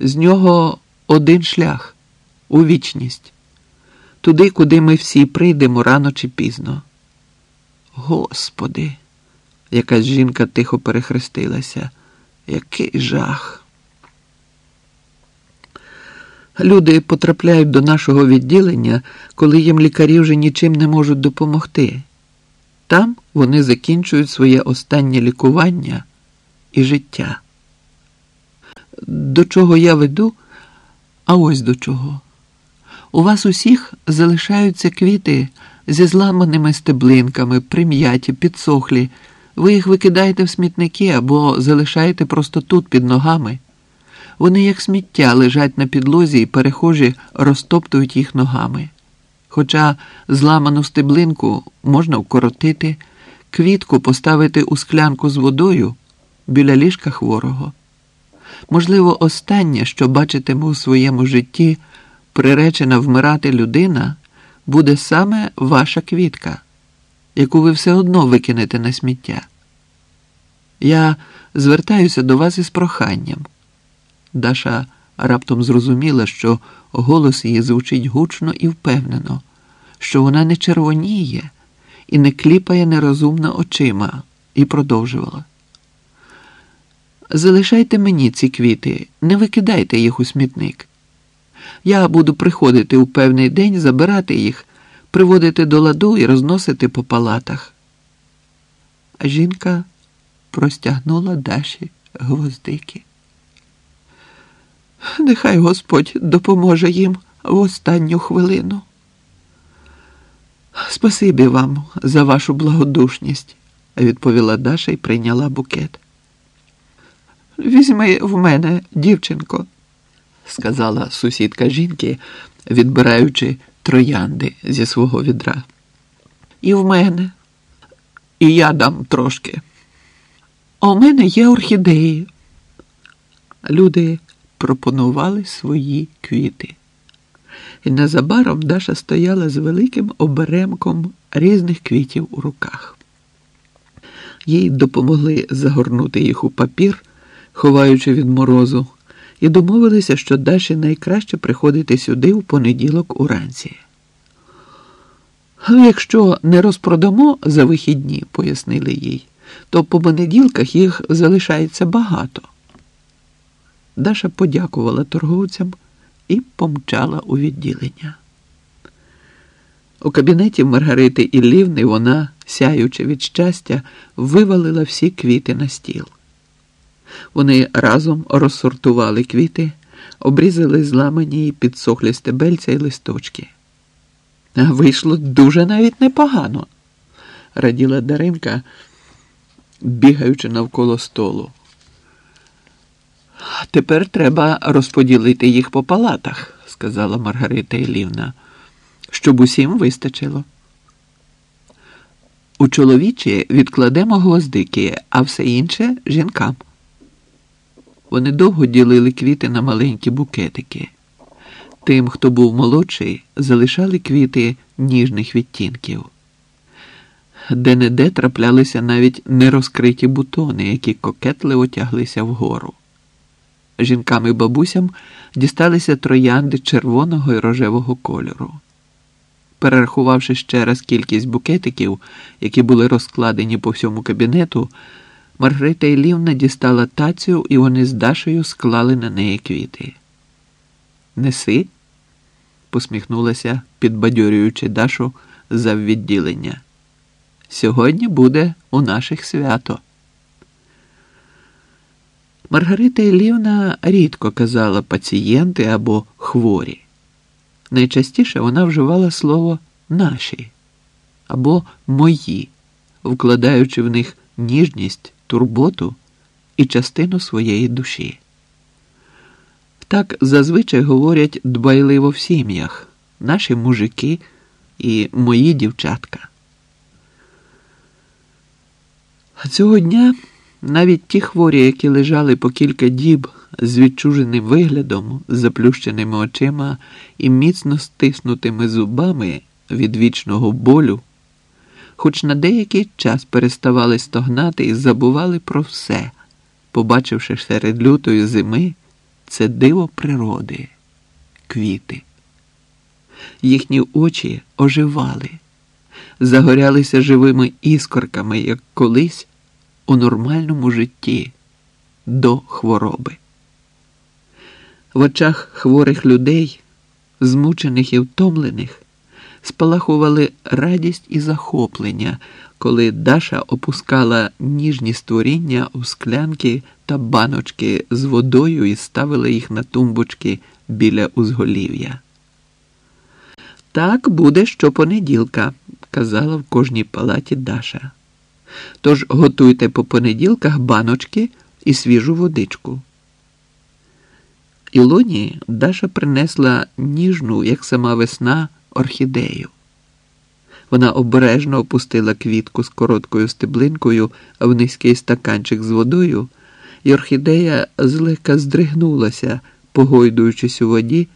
З нього один шлях у вічність, туди, куди ми всі прийдемо рано чи пізно. Господи, якась жінка тихо перехрестилася. Який жах. Люди потрапляють до нашого відділення, коли їм лікарі вже нічим не можуть допомогти. Там вони закінчують своє останнє лікування і життя. До чого я веду, а ось до чого. У вас усіх залишаються квіти зі зламаними стеблинками, прим'яті, підсохлі. Ви їх викидаєте в смітники або залишаєте просто тут під ногами. Вони, як сміття, лежать на підлозі і перехожі розтоптують їх ногами. Хоча зламану стеблинку можна вкоротити, квітку поставити у склянку з водою біля ліжка хворого. Можливо, останнє, що бачитиме у своєму житті, приречена вмирати людина, буде саме ваша квітка, яку ви все одно викинете на сміття. Я звертаюся до вас із проханням. Даша раптом зрозуміла, що голос її звучить гучно і впевнено, що вона не червоніє і не кліпає нерозумно очима, і продовжувала. Залишайте мені ці квіти, не викидайте їх у смітник. Я буду приходити у певний день, забирати їх, приводити до ладу і розносити по палатах. А жінка простягнула Даші гвоздики. Нехай Господь допоможе їм в останню хвилину. Спасибі вам за вашу благодушність, відповіла Даша і прийняла букет. Візьми в мене, дівчинко, сказала сусідка жінки, відбираючи троянди зі свого відра. І в мене, і я дам трошки. А у мене є орхідеї. Люди пропонували свої квіти. І незабаром Даша стояла з великим оберемком різних квітів у руках. Їй допомогли загорнути їх у папір, ховаючи від морозу, і домовилися, що Даші найкраще приходити сюди в понеділок уранці. Якщо не розпродамо за вихідні, пояснили їй, то по понеділках їх залишається багато. Даша подякувала торговцям і помчала у відділення. У кабінеті Маргарити Іллівни вона, сяючи від щастя, вивалила всі квіти на стіл. Вони разом розсортували квіти, обрізали зламані й підсохлі стебельця й листочки. Вийшло дуже навіть непогано, раділа Даринка, бігаючи навколо столу. Тепер треба розподілити їх по палатах, сказала Маргарита Ілівна, щоб усім вистачило. У чоловічі відкладемо гвоздики, а все інше жінкам. Вони довго ділили квіти на маленькі букетики. Тим, хто був молодший, залишали квіти ніжних відтінків. Де не де траплялися навіть нерозкриті бутони, які кокетливо тяглися вгору. Жінкам і бабусям дісталися троянди червоного і рожевого кольору. Перерахувавши ще раз кількість букетиків, які були розкладені по всьому кабінету, Маргарита Ілівна дістала тацю, і вони з Дашею склали на неї квіти. Неси, посміхнулася, підбадьорюючи Дашу за відділення. Сьогодні буде у наших свято. Маргарита Ілівна рідко казала пацієнти або хворі. Найчастіше вона вживала слово наші або мої, вкладаючи в них ніжність, турботу і частину своєї душі. Так зазвичай говорять дбайливо в сім'ях наші мужики і мої дівчатка. А цього дня. Навіть ті хворі, які лежали по кілька діб з відчуженим виглядом, заплющеними очима і міцно стиснутими зубами від вічного болю, хоч на деякий час переставали стогнати і забували про все, побачивши серед лютої зими це диво природи, квіти. Їхні очі оживали, загорялися живими іскорками, як колись у нормальному житті до хвороби. В очах хворих людей, змучених і втомлених, спалахували радість і захоплення, коли Даша опускала ніжні створіння у склянки та баночки з водою і ставила їх на тумбочки біля узголів'я. Так буде щопонеділка, казала в кожній палаті Даша. Тож готуйте по понеділках баночки і свіжу водичку. Ілоні Даша принесла ніжну, як сама весна, орхідею. Вона обережно опустила квітку з короткою стеблинкою в низький стаканчик з водою, і орхідея злегка здригнулася, погойдуючись у воді,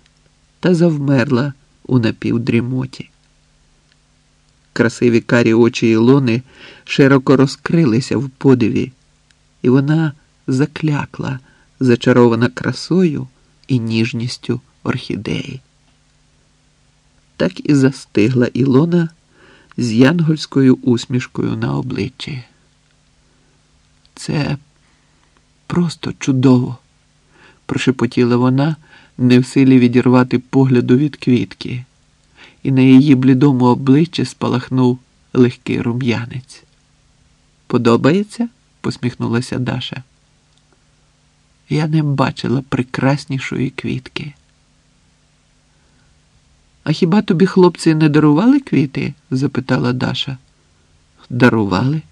та завмерла у напівдрімоті. Красиві карі очі Ілони широко розкрилися в подиві, і вона заклякла, зачарована красою і ніжністю орхідеї. Так і застигла Ілона з янгольською усмішкою на обличчі. Це просто чудово, прошепотіла вона, не в силі відірвати погляду від квітки, і на її блідому обличчі спалахнув легкий рум'янець. Подобається? посміхнулася Даша. Я не бачила прекраснішої квітки. А хіба тобі хлопці не дарували квіти? запитала Даша. Дарували?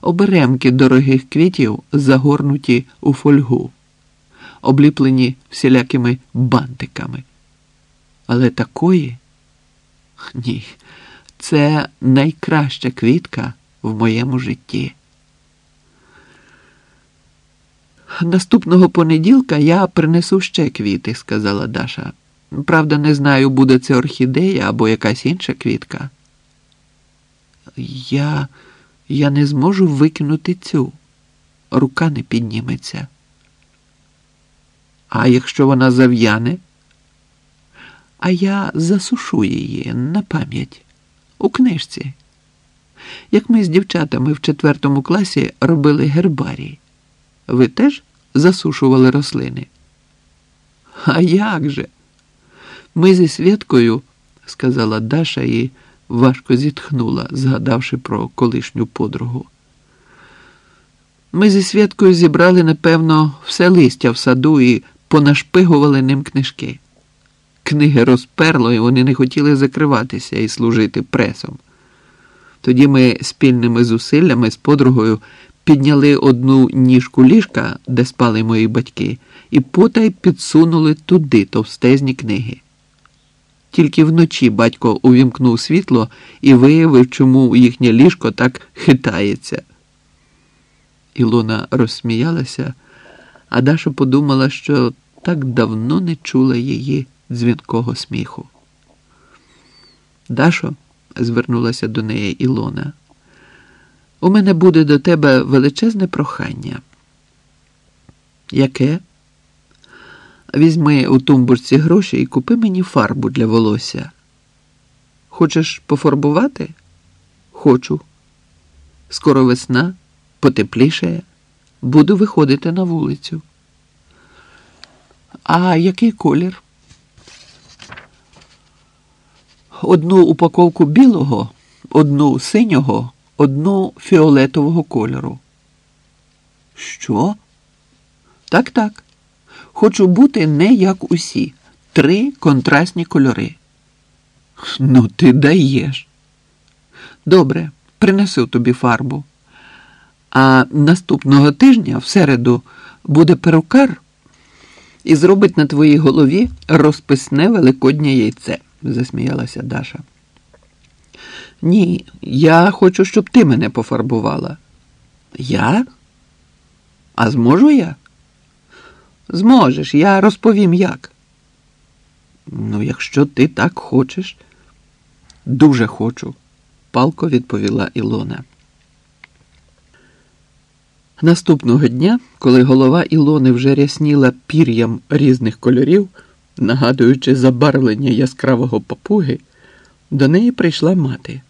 Оберемки дорогих квітів загорнуті у фольгу, обліплені всілякими бантиками. Але такої? Ні, це найкраща квітка в моєму житті. Наступного понеділка я принесу ще квіти, сказала Даша. Правда, не знаю, буде це орхідея або якась інша квітка. Я я не зможу викинути цю. Рука не підніметься. А якщо вона зав'яне, а я засушу її на пам'ять у книжці. Як ми з дівчатами в четвертому класі робили гербарій, ви теж засушували рослини? А як же? Ми зі Святкою, сказала Даша і важко зітхнула, згадавши про колишню подругу. Ми зі Святкою зібрали, напевно, все листя в саду і понашпигували ним книжки. Книги розперло, і вони не хотіли закриватися і служити пресом. Тоді ми спільними зусиллями з подругою підняли одну ніжку ліжка, де спали мої батьки, і потай підсунули туди товстезні книги. Тільки вночі батько увімкнув світло і виявив, чому їхнє ліжко так хитається. Ілона розсміялася, а Даша подумала, що так давно не чула її дзвінкого сміху. Дашо, звернулася до неї Ілона, у мене буде до тебе величезне прохання. Яке? Візьми у тумбурці гроші і купи мені фарбу для волосся. Хочеш пофарбувати? Хочу. Скоро весна, потеплішає, буду виходити на вулицю. А який колір? Одну упаковку білого, одну синього, одну фіолетового кольору. Що? Так, так. Хочу бути не як усі. Три контрастні кольори. Ну, ти даєш. Добре, принесу тобі фарбу. А наступного тижня, в середу, буде перукар і зробить на твоїй голові розписне великоднє яйце, засміялася Даша. Ні, я хочу, щоб ти мене пофарбувала. Я? А зможу я? Зможеш, я розповім як. Ну, якщо ти так хочеш, дуже хочу, палко відповіла Ілона. Наступного дня, коли голова Ілони вже рясніла пір'ям різних кольорів, нагадуючи забарвлення яскравого папуги, до неї прийшла мати.